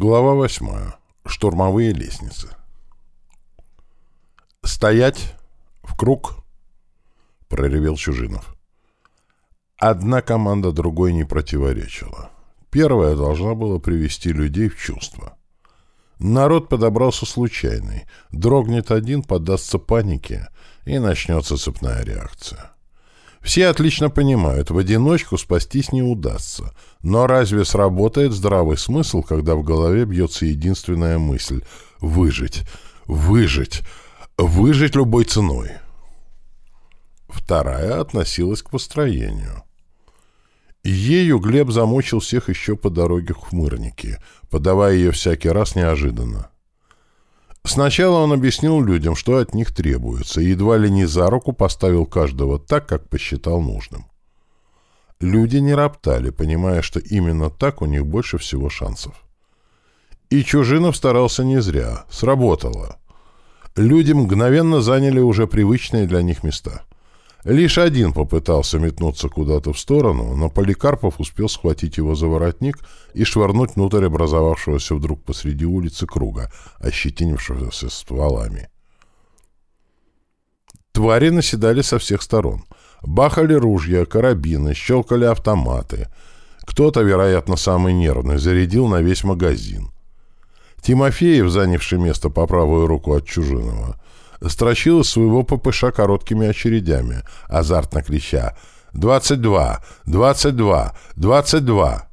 Глава восьмая. Штурмовые лестницы. «Стоять! В круг!» — проревел Чужинов. Одна команда другой не противоречила. Первая должна была привести людей в чувство. Народ подобрался случайный. Дрогнет один, поддастся панике, и начнется цепная реакция. Все отлично понимают, в одиночку спастись не удастся. Но разве сработает здравый смысл, когда в голове бьется единственная мысль — выжить, выжить, выжить любой ценой? Вторая относилась к построению. Ею Глеб замучил всех еще по дороге к Хмырнике, подавая ее всякий раз неожиданно. Сначала он объяснил людям, что от них требуется, и едва ли не за руку поставил каждого так, как посчитал нужным. Люди не роптали, понимая, что именно так у них больше всего шансов. И Чужинов старался не зря. Сработало. Люди мгновенно заняли уже привычные для них места. Лишь один попытался метнуться куда-то в сторону, но Поликарпов успел схватить его за воротник и швырнуть внутрь образовавшегося вдруг посреди улицы круга, ощетинившегося стволами. Твари наседали со всех сторон. Бахали ружья, карабины, щелкали автоматы. Кто-то, вероятно, самый нервный, зарядил на весь магазин. Тимофеев, занявший место по правую руку от Чужинова, строчил из своего ППШ короткими очередями, азартно крича «Двадцать два! Двадцать два! Двадцать два!»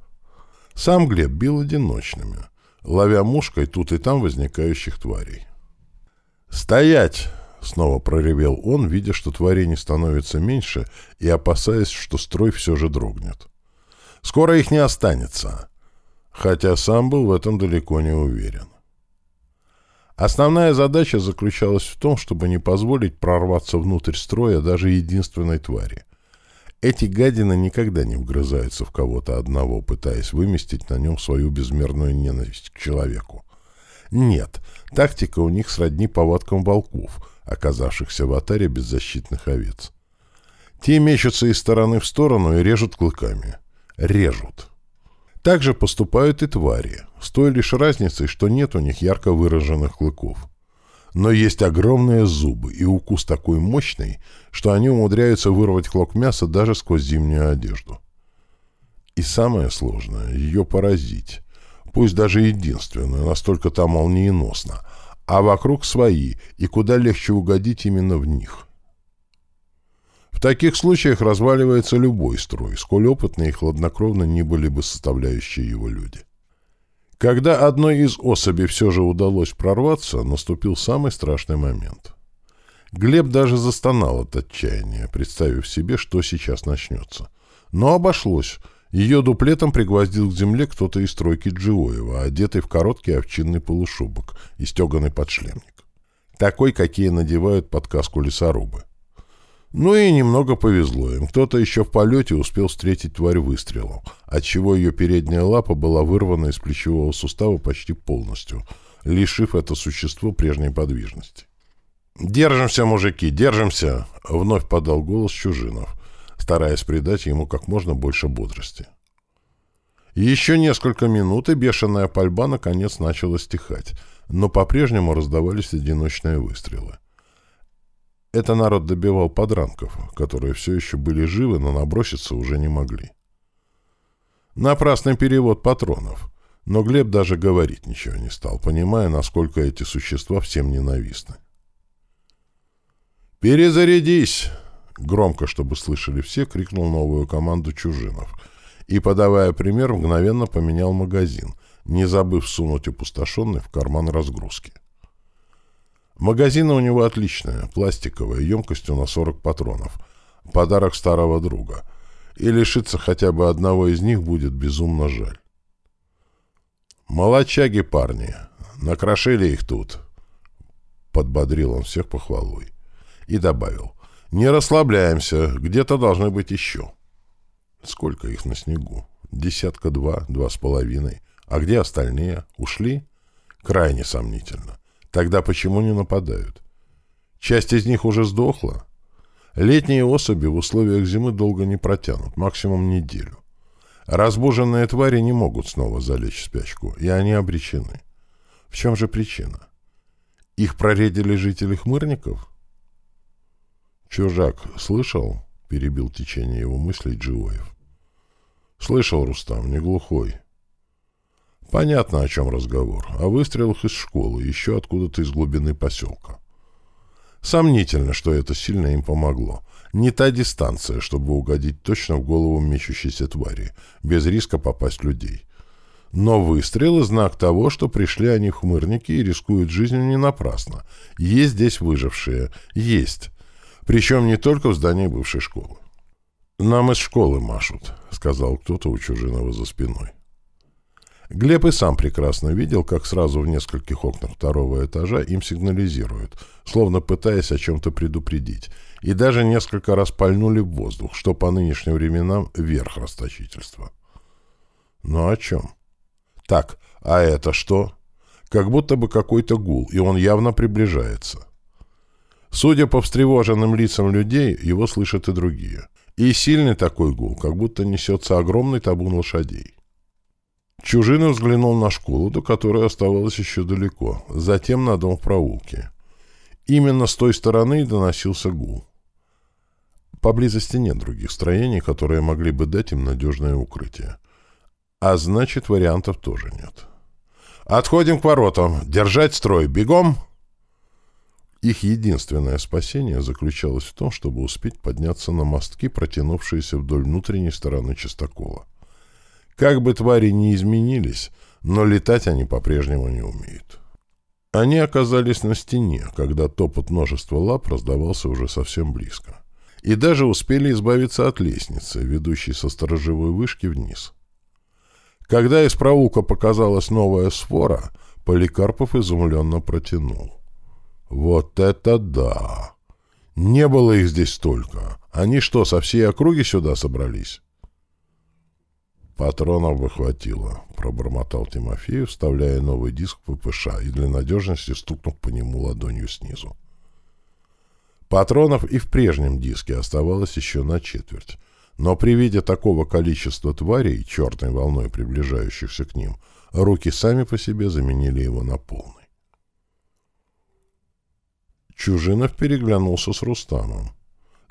Сам Глеб бил одиночными, ловя мушкой тут и там возникающих тварей. «Стоять!» — снова проревел он, видя, что тварей не становится меньше и опасаясь, что строй все же дрогнет. «Скоро их не останется!» Хотя сам был в этом далеко не уверен. Основная задача заключалась в том, чтобы не позволить прорваться внутрь строя даже единственной твари. Эти гадины никогда не вгрызаются в кого-то одного, пытаясь выместить на нем свою безмерную ненависть к человеку. Нет, тактика у них сродни повадкам волков, оказавшихся в атаре беззащитных овец. Те мечутся из стороны в сторону и режут клыками. Режут. Так же поступают и твари, с той лишь разницей, что нет у них ярко выраженных клыков. Но есть огромные зубы и укус такой мощный, что они умудряются вырвать клок мяса даже сквозь зимнюю одежду. И самое сложное — ее поразить. Пусть даже единственную, настолько там молниеносно. А вокруг свои, и куда легче угодить именно в них. В таких случаях разваливается любой строй, сколь опытные и хладнокровно не были бы составляющие его люди. Когда одной из особей все же удалось прорваться, наступил самый страшный момент. Глеб даже застонал от отчаяния, представив себе, что сейчас начнется. Но обошлось. Ее дуплетом пригвоздил к земле кто-то из стройки Джиоева, одетый в короткий овчинный полушубок и стеганый подшлемник. Такой, какие надевают под каску лесорубы. Ну и немного повезло им. Кто-то еще в полете успел встретить тварь выстрелом, отчего ее передняя лапа была вырвана из плечевого сустава почти полностью, лишив это существо прежней подвижности. «Держимся, мужики, держимся!» — вновь подал голос Чужинов, стараясь придать ему как можно больше бодрости. Еще несколько минут, и бешеная пальба наконец начала стихать, но по-прежнему раздавались одиночные выстрелы. Это народ добивал подранков, которые все еще были живы, но наброситься уже не могли. Напрасный перевод патронов. Но Глеб даже говорить ничего не стал, понимая, насколько эти существа всем ненавистны. «Перезарядись!» Громко, чтобы слышали все, крикнул новую команду чужинов. И, подавая пример, мгновенно поменял магазин, не забыв сунуть опустошенный в карман разгрузки. Магазина у него отличная, пластиковая, емкостью на 40 патронов. Подарок старого друга. И лишиться хотя бы одного из них будет безумно жаль. «Молодчаги, парни! Накрошили их тут!» Подбодрил он всех похвалой. И добавил. «Не расслабляемся, где-то должны быть еще». Сколько их на снегу? Десятка два, два с половиной. А где остальные? Ушли? Крайне сомнительно. Тогда почему не нападают? Часть из них уже сдохла. Летние особи в условиях зимы долго не протянут, максимум неделю. Разбуженные твари не могут снова залечь в спячку, и они обречены. В чем же причина? Их проредили жители хмырников? «Чужак, слышал?» — перебил течение его мыслей Джиоев. «Слышал, Рустам, не глухой». «Понятно, о чем разговор. О выстрелах из школы, еще откуда-то из глубины поселка. Сомнительно, что это сильно им помогло. Не та дистанция, чтобы угодить точно в голову мечущейся твари, без риска попасть людей. Но выстрелы — знак того, что пришли они хмырники и рискуют жизнью не напрасно. Есть здесь выжившие. Есть. Причем не только в здании бывшей школы. «Нам из школы машут», — сказал кто-то у Чужинова за спиной. Глеб и сам прекрасно видел, как сразу в нескольких окнах второго этажа им сигнализируют, словно пытаясь о чем-то предупредить, и даже несколько раз пальнули в воздух, что по нынешним временам верх расточительства. Но о чем? Так, а это что? Как будто бы какой-то гул, и он явно приближается. Судя по встревоженным лицам людей, его слышат и другие. И сильный такой гул, как будто несется огромный табун лошадей. Чужина взглянул на школу, до которой оставалось еще далеко, затем на дом в проулке. Именно с той стороны доносился гул. Поблизости нет других строений, которые могли бы дать им надежное укрытие. А значит, вариантов тоже нет. «Отходим к воротам! Держать строй! Бегом!» Их единственное спасение заключалось в том, чтобы успеть подняться на мостки, протянувшиеся вдоль внутренней стороны частокола. Как бы твари ни изменились, но летать они по-прежнему не умеют. Они оказались на стене, когда топот множества лап раздавался уже совсем близко. И даже успели избавиться от лестницы, ведущей со сторожевой вышки вниз. Когда из проулка показалась новая сфора, Поликарпов изумленно протянул. «Вот это да! Не было их здесь столько! Они что, со всей округи сюда собрались?» «Патронов бы хватило», — пробормотал Тимофеев, вставляя новый диск в ППШ и для надежности стукнув по нему ладонью снизу. Патронов и в прежнем диске оставалось еще на четверть, но при виде такого количества тварей, черной волной приближающихся к ним, руки сами по себе заменили его на полный. Чужинов переглянулся с Рустамом.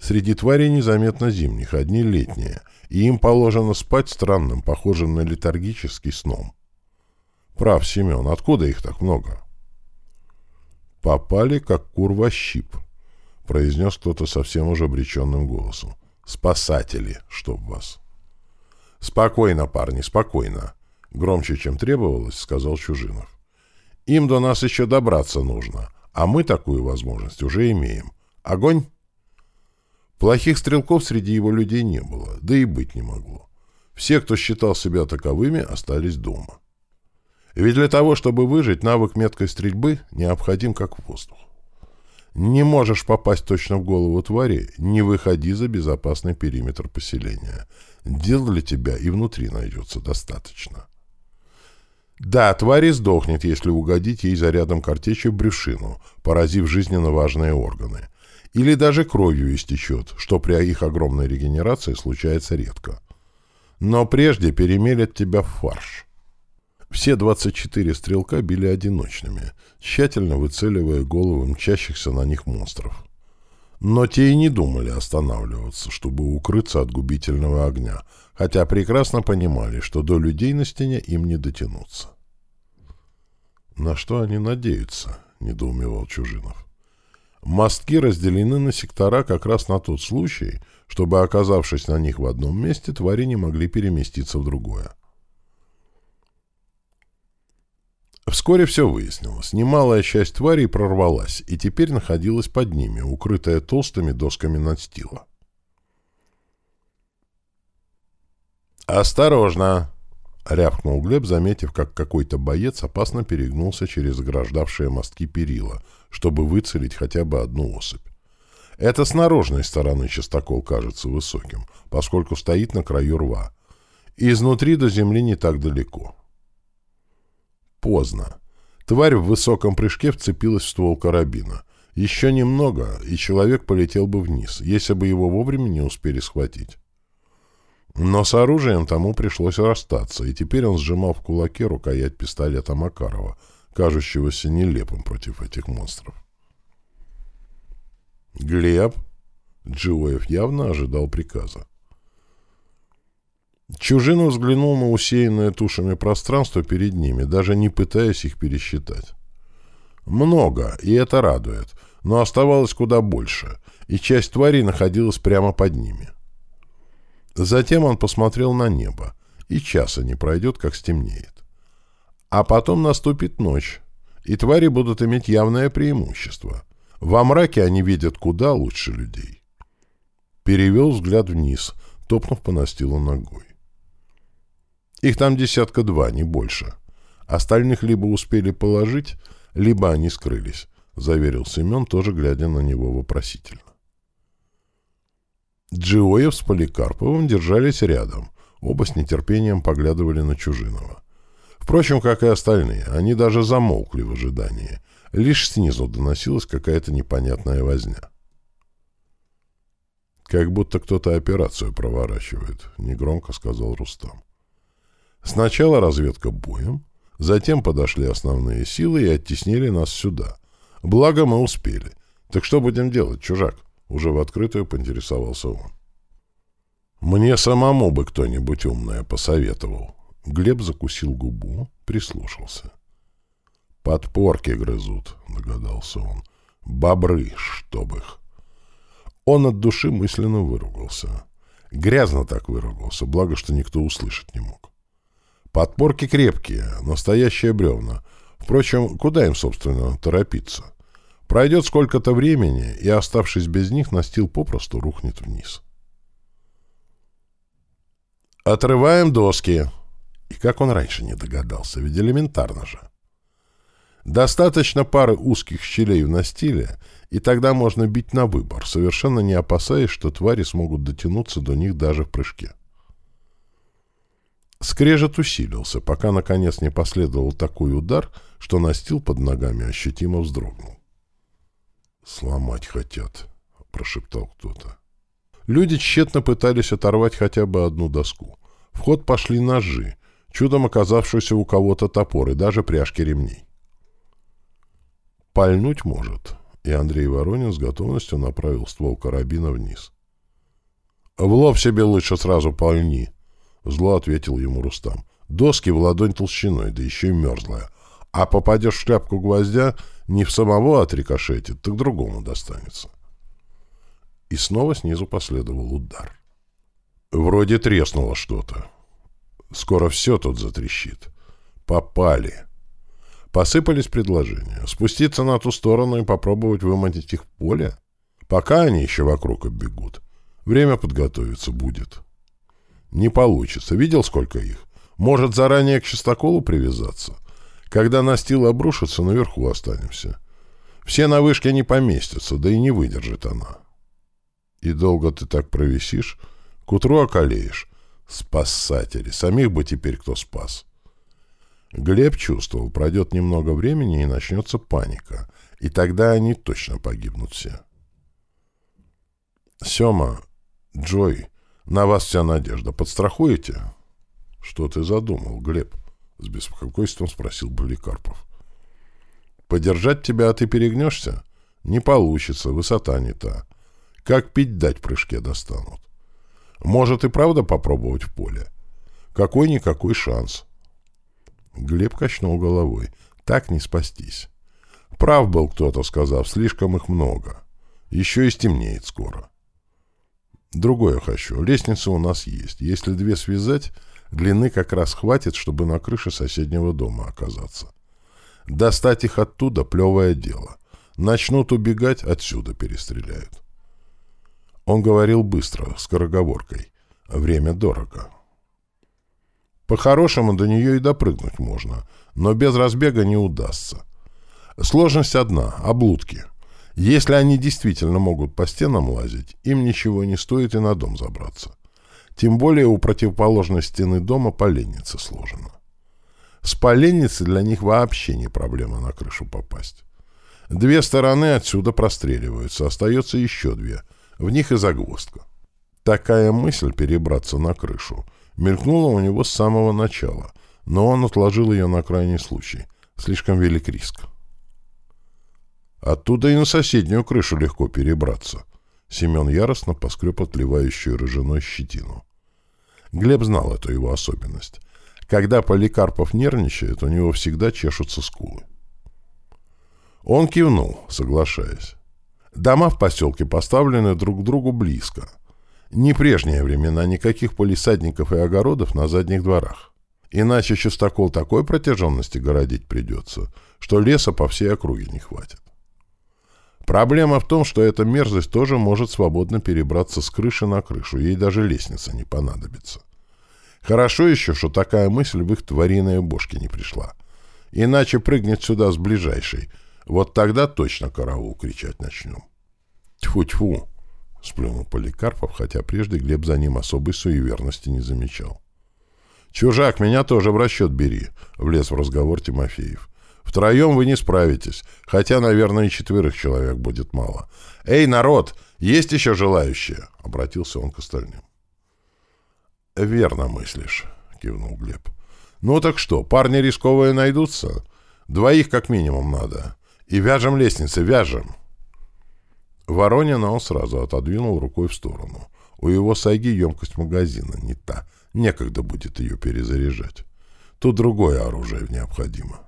Среди тварей незаметно зимних, одни летние, и им положено спать странным, похожим на летаргический сном. Прав, Семен, откуда их так много? Попали, как кур во щип, произнес кто-то совсем уже обреченным голосом. Спасатели, чтоб вас. Спокойно, парни, спокойно. Громче, чем требовалось, сказал Чужинов. Им до нас еще добраться нужно, а мы такую возможность уже имеем. Огонь! Плохих стрелков среди его людей не было, да и быть не могло. Все, кто считал себя таковыми, остались дома. Ведь для того, чтобы выжить, навык меткой стрельбы необходим как воздух. Не можешь попасть точно в голову твари, не выходи за безопасный периметр поселения. Дел для тебя и внутри найдется достаточно. Да, тварь сдохнет, если угодить ей зарядом картечи в брюшину, поразив жизненно важные органы или даже кровью истечет, что при их огромной регенерации случается редко. Но прежде перемелят тебя в фарш. Все 24 стрелка били одиночными, тщательно выцеливая головы мчащихся на них монстров. Но те и не думали останавливаться, чтобы укрыться от губительного огня, хотя прекрасно понимали, что до людей на стене им не дотянуться. «На что они надеются?» — недоумевал Чужинов. Мостки разделены на сектора как раз на тот случай, чтобы, оказавшись на них в одном месте, твари не могли переместиться в другое. Вскоре все выяснилось. Немалая часть тварей прорвалась и теперь находилась под ними, укрытая толстыми досками надстила. «Осторожно!» — рявкнул Глеб, заметив, как какой-то боец опасно перегнулся через ограждавшие мостки перила, чтобы выцелить хотя бы одну особь. Это с наружной стороны частокол кажется высоким, поскольку стоит на краю рва. И изнутри до земли не так далеко. Поздно. Тварь в высоком прыжке вцепилась в ствол карабина. Еще немного, и человек полетел бы вниз, если бы его вовремя не успели схватить. Но с оружием тому пришлось расстаться, и теперь он сжимал в кулаке рукоять пистолета Макарова, кажущегося нелепым против этих монстров. «Глеб!» Джиоев явно ожидал приказа. Чужинов взглянул на усеянное тушами пространство перед ними, даже не пытаясь их пересчитать. Много, и это радует, но оставалось куда больше, и часть тварей находилась прямо под ними. Затем он посмотрел на небо, и часа не пройдет, как стемнеет. А потом наступит ночь, и твари будут иметь явное преимущество. Во мраке они видят куда лучше людей. Перевел взгляд вниз, топнув по настилу ногой. Их там десятка два, не больше. Остальных либо успели положить, либо они скрылись, — заверил Семен, тоже глядя на него вопросительно. Джиоев с Поликарповым держались рядом. Оба с нетерпением поглядывали на Чужинова. Впрочем, как и остальные, они даже замолкли в ожидании. Лишь снизу доносилась какая-то непонятная возня. «Как будто кто-то операцию проворачивает», — негромко сказал Рустам. Сначала разведка боем, затем подошли основные силы и оттеснили нас сюда. Благо мы успели. Так что будем делать, чужак? Уже в открытую поинтересовался он. Мне самому бы кто-нибудь умное посоветовал. Глеб закусил губу, прислушался. «Подпорки грызут», — догадался он. «Бобры, чтоб их». Он от души мысленно выругался. Грязно так выругался, благо, что никто услышать не мог. Подпорки крепкие, настоящие бревна. Впрочем, куда им, собственно, торопиться? Пройдет сколько-то времени, и, оставшись без них, настил попросту рухнет вниз. «Отрываем доски!» И как он раньше не догадался, ведь элементарно же. Достаточно пары узких щелей в настиле, и тогда можно бить на выбор, совершенно не опасаясь, что твари смогут дотянуться до них даже в прыжке. Скрежет усилился, пока, наконец, не последовал такой удар, что настил под ногами ощутимо вздрогнул. «Сломать хотят», — прошептал кто-то. Люди тщетно пытались оторвать хотя бы одну доску. В ход пошли ножи, чудом оказавшиеся у кого-то топор и даже пряжки ремней. «Пальнуть может», и Андрей Воронин с готовностью направил ствол карабина вниз. «В лоб себе лучше сразу пальни», Зло ответил ему Рустам. Доски в ладонь толщиной, да еще и мерзлая. А попадешь в шляпку гвоздя, не в самого отрикошетит, так другому достанется. И снова снизу последовал удар. Вроде треснуло что-то. Скоро все тут затрещит. Попали. Посыпались предложения. Спуститься на ту сторону и попробовать выманить их в поле? Пока они еще вокруг оббегут. Время подготовиться будет. Не получится. Видел, сколько их? Может, заранее к частоколу привязаться? Когда настил обрушится, наверху останемся. Все на вышке не поместятся, да и не выдержит она. И долго ты так провисишь? К утру околеешь. Спасатели. Самих бы теперь кто спас. Глеб чувствовал, пройдет немного времени и начнется паника. И тогда они точно погибнут все. Сема, Джой, на вас вся надежда. Подстрахуете? — Что ты задумал, Глеб? — с беспокойством спросил Поликарпов. — Подержать тебя, а ты перегнешься? Не получится, высота не та. Как пить дать прыжке достанут. Может и правда попробовать в поле? Какой-никакой шанс. Глеб качнул головой. Так не спастись. Прав был кто-то, сказав, слишком их много. Еще и стемнеет скоро. Другое хочу. Лестница у нас есть. Если две связать, длины как раз хватит, чтобы на крыше соседнего дома оказаться. Достать их оттуда — плевое дело. Начнут убегать, отсюда перестреляют. Он говорил быстро, скороговоркой. Время дорого. По-хорошему до нее и допрыгнуть можно, но без разбега не удастся. Сложность одна — облудки — если они действительно могут по стенам лазить, им ничего не стоит и на дом забраться. Тем более у противоположной стены дома поленница сложена. С поленницы для них вообще не проблема на крышу попасть. Две стороны отсюда простреливаются, остается еще две. В них и загвоздка. Такая мысль перебраться на крышу мелькнула у него с самого начала, но он отложил ее на крайний случай. Слишком велик риск. Оттуда и на соседнюю крышу легко перебраться. Семен яростно поскреб отливающую рыжиной щетину. Глеб знал эту его особенность. Когда Поликарпов нервничает, у него всегда чешутся скулы. Он кивнул, соглашаясь. Дома в поселке поставлены друг к другу близко. Не прежние времена, никаких полисадников и огородов на задних дворах. Иначе частокол такой протяженности городить придется, что леса по всей округе не хватит. Проблема в том, что эта мерзость тоже может свободно перебраться с крыши на крышу, ей даже лестница не понадобится. Хорошо еще, что такая мысль в их твариные бошки не пришла. Иначе прыгнет сюда с ближайшей. Вот тогда точно караул кричать начнем. Тьфу-тьфу, сплюнул Поликарпов, хотя прежде Глеб за ним особой суеверности не замечал. «Чужак, меня тоже в расчет бери», — влез в разговор Тимофеев. Втроем вы не справитесь, хотя, наверное, и четверых человек будет мало. «Эй, народ, есть еще желающие?» — обратился он к остальным. «Верно мыслишь», — кивнул Глеб. «Ну так что, парни рисковые найдутся? Двоих как минимум надо. И вяжем лестницы, вяжем». Воронина он сразу отодвинул рукой в сторону. У его сайги емкость магазина не та. Некогда будет ее перезаряжать. Тут другое оружие необходимо.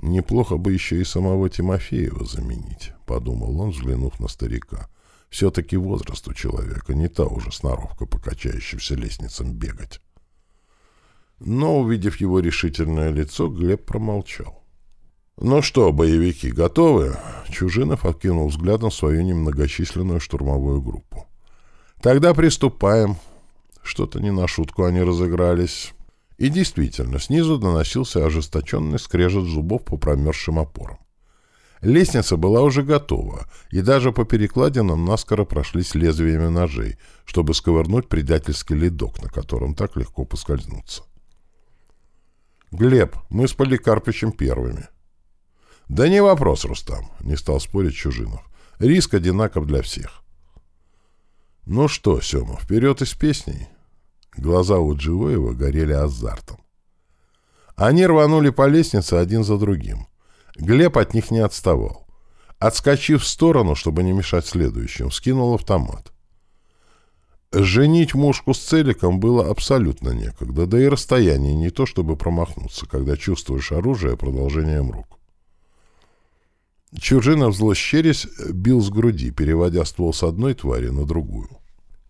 Неплохо бы еще и самого Тимофеева заменить, — подумал он, взглянув на старика. Все-таки возраст у человека не та уже сноровка по качающимся лестницам бегать. Но, увидев его решительное лицо, Глеб промолчал. «Ну что, боевики, готовы?» Чужинов окинул взглядом свою немногочисленную штурмовую группу. «Тогда приступаем. Что-то не на шутку они разыгрались». И действительно, снизу доносился ожесточенный скрежет зубов по промерзшим опорам. Лестница была уже готова, и даже по перекладинам наскоро прошлись лезвиями ножей, чтобы сковырнуть предательский ледок, на котором так легко поскользнуться. «Глеб, мы с Поликарпычем первыми». «Да не вопрос, Рустам», — не стал спорить Чужинов. «Риск одинаков для всех». «Ну что, Сема, вперед из песней?» Глаза у Дживоева горели азартом. Они рванули по лестнице один за другим. Глеб от них не отставал. Отскочив в сторону, чтобы не мешать следующим, скинул автомат. Женить мушку с целиком было абсолютно некогда, да и расстояние не то, чтобы промахнуться, когда чувствуешь оружие продолжением рук. Чужинов зло щерясь бил с груди, переводя ствол с одной твари на другую.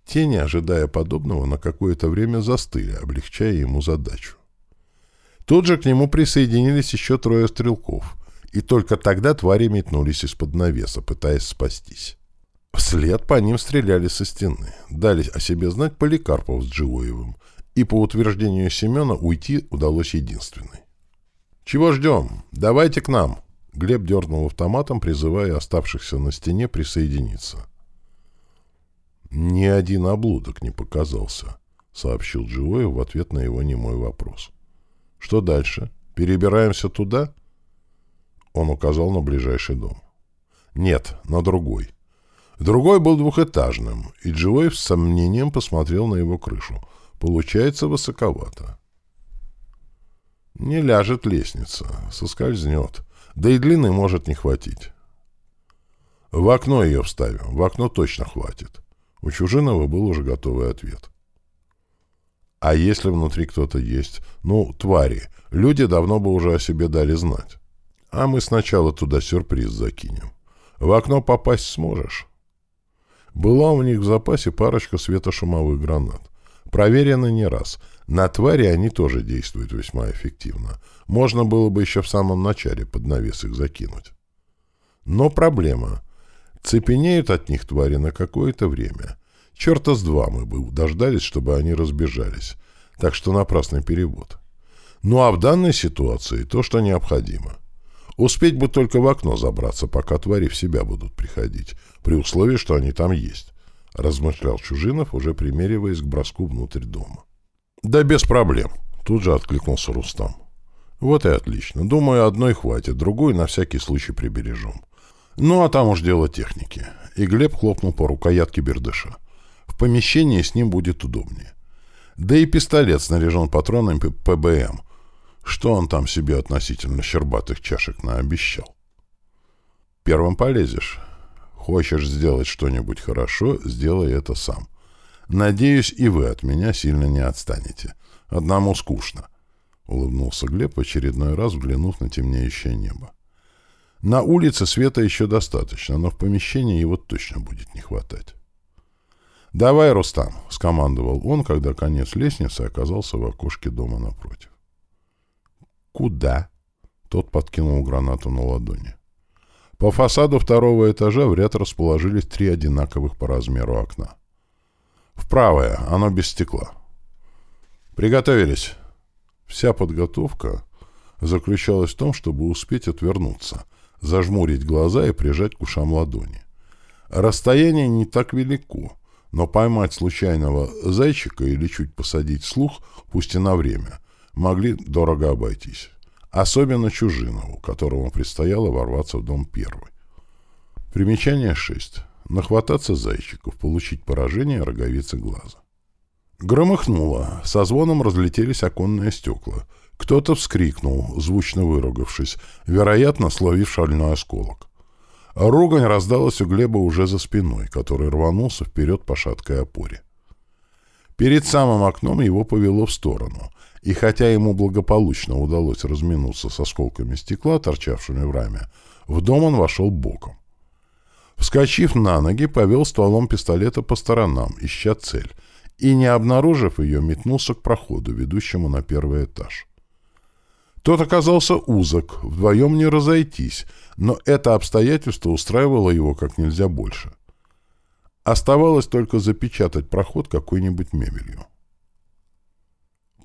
Тени, ожидая подобного, на какое-то время застыли, облегчая ему задачу. Тут же к нему присоединились еще трое стрелков, и только тогда твари метнулись из-под навеса, пытаясь спастись. Вслед по ним стреляли со стены, дали о себе знать Поликарпов с Джиоевым, и, по утверждению Семена, уйти удалось единственной. «Чего ждем? Давайте к нам!» Глеб дернул автоматом, призывая оставшихся на стене присоединиться. «Ни один облудок не показался», — сообщил Джиоев в ответ на его немой вопрос. «Что дальше? Перебираемся туда?» Он указал на ближайший дом. «Нет, на другой». Другой был двухэтажным, и Джиоев с сомнением посмотрел на его крышу. Получается высоковато. Не ляжет лестница, соскользнет. Да и длины может не хватить. В окно ее вставим, в окно точно хватит. У Чужинова был уже готовый ответ. А если внутри кто-то есть? Ну, твари. Люди давно бы уже о себе дали знать. А мы сначала туда сюрприз закинем. В окно попасть сможешь? Была у них в запасе парочка светошумовых гранат. Проверено не раз. На твари они тоже действуют весьма эффективно. Можно было бы еще в самом начале под навес их закинуть. Но проблема. Цепенеют от них твари на какое-то время. Черта с два мы бы дождались, чтобы они разбежались. Так что напрасный перевод. Ну а в данной ситуации то, что необходимо. Успеть бы только в окно забраться, пока твари в себя будут приходить, при условии, что они там есть, — размышлял Чужинов, уже примериваясь к броску внутрь дома. — Да без проблем, — тут же откликнулся Рустам. — Вот и отлично. Думаю, одной хватит, другую на всякий случай прибережем. Ну, а там уж дело техники. И Глеб хлопнул по рукоятке бердыша. В помещении с ним будет удобнее. Да и пистолет снаряжен патронами ПБМ. Что он там себе относительно щербатых чашек наобещал? Первым полезешь. Хочешь сделать что-нибудь хорошо, сделай это сам. Надеюсь, и вы от меня сильно не отстанете. Одному скучно. Улыбнулся Глеб, очередной раз взглянув на темнеющее небо. На улице света еще достаточно, но в помещении его точно будет не хватать. «Давай, Рустам!» — скомандовал он, когда конец лестницы оказался в окошке дома напротив. «Куда?» — тот подкинул гранату на ладони. По фасаду второго этажа в ряд расположились три одинаковых по размеру окна. В правое, оно без стекла. «Приготовились!» Вся подготовка заключалась в том, чтобы успеть отвернуться, зажмурить глаза и прижать к ушам ладони. Расстояние не так велико, но поймать случайного зайчика или чуть посадить слух, пусть и на время, могли дорого обойтись. Особенно чужинову, которому предстояло ворваться в дом первый. Примечание 6. Нахвататься зайчиков, получить поражение роговицы глаза. Громыхнуло, со звоном разлетелись оконные стекла. Кто-то вскрикнул, звучно выругавшись, вероятно, словив шальной осколок. Ругань раздалась у Глеба уже за спиной, который рванулся вперед по шаткой опоре. Перед самым окном его повело в сторону, и хотя ему благополучно удалось разминуться с осколками стекла, торчавшими в раме, в дом он вошел боком. Вскочив на ноги, повел стволом пистолета по сторонам, ища цель, и, не обнаружив ее, метнулся к проходу, ведущему на первый этаж. Тот оказался узок, вдвоем не разойтись, но это обстоятельство устраивало его как нельзя больше. Оставалось только запечатать проход какой-нибудь мебелью.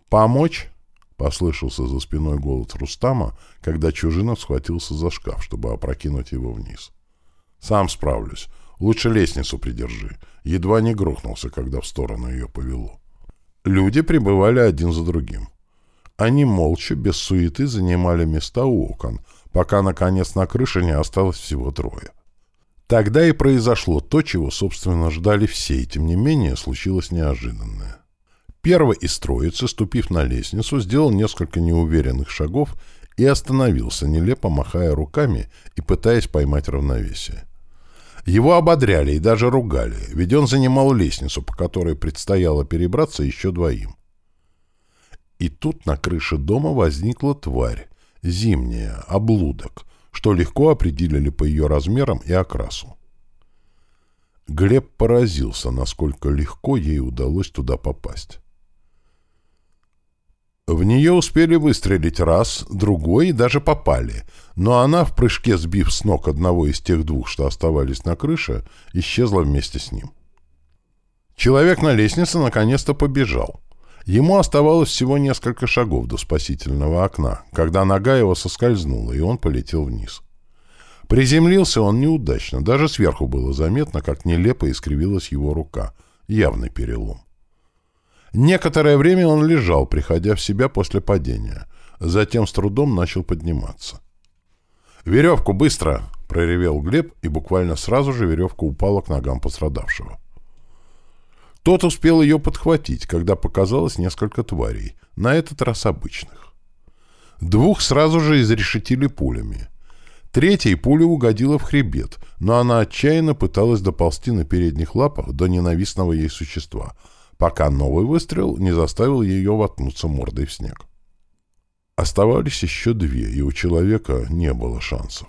«Помочь?» — послышался за спиной голос Рустама, когда Чужинов схватился за шкаф, чтобы опрокинуть его вниз. «Сам справлюсь. Лучше лестницу придержи». Едва не грохнулся, когда в сторону ее повело. Люди прибывали один за другим. Они молча, без суеты, занимали места у окон, пока, наконец, на крыше не осталось всего трое. Тогда и произошло то, чего, собственно, ждали все, и, тем не менее, случилось неожиданное. Первый из троицы, ступив на лестницу, сделал несколько неуверенных шагов и остановился, нелепо махая руками и пытаясь поймать равновесие. Его ободряли и даже ругали, ведь он занимал лестницу, по которой предстояло перебраться еще двоим. И тут на крыше дома возникла тварь, зимняя, облудок, что легко определили по ее размерам и окрасу. Глеб поразился, насколько легко ей удалось туда попасть. В нее успели выстрелить раз, другой и даже попали, но она, в прыжке сбив с ног одного из тех двух, что оставались на крыше, исчезла вместе с ним. Человек на лестнице наконец-то побежал. Ему оставалось всего несколько шагов до спасительного окна, когда нога его соскользнула, и он полетел вниз. Приземлился он неудачно, даже сверху было заметно, как нелепо искривилась его рука. Явный перелом. Некоторое время он лежал, приходя в себя после падения. Затем с трудом начал подниматься. «Веревку, быстро!» — проревел Глеб, и буквально сразу же веревка упала к ногам пострадавшего. Тот успел ее подхватить, когда показалось несколько тварей, на этот раз обычных. Двух сразу же изрешетили пулями. Третьей пуля угодила в хребет, но она отчаянно пыталась доползти на передних лапах до ненавистного ей существа — пока новый выстрел не заставил ее воткнуться мордой в снег. Оставались еще две, и у человека не было шансов.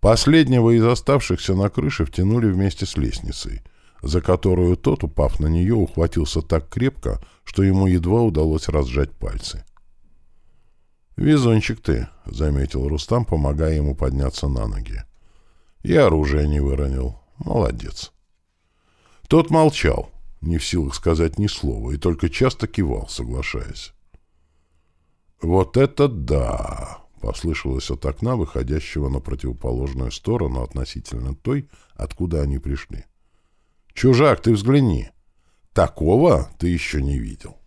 Последнего из оставшихся на крыше втянули вместе с лестницей, за которую тот, упав на нее, ухватился так крепко, что ему едва удалось разжать пальцы. «Везунчик ты», — заметил Рустам, помогая ему подняться на ноги. «И оружие не выронил. Молодец». Тот молчал, не в силах сказать ни слова, и только часто кивал, соглашаясь. «Вот это да!» — послышалось от окна, выходящего на противоположную сторону относительно той, откуда они пришли. «Чужак, ты взгляни! Такого ты еще не видел!»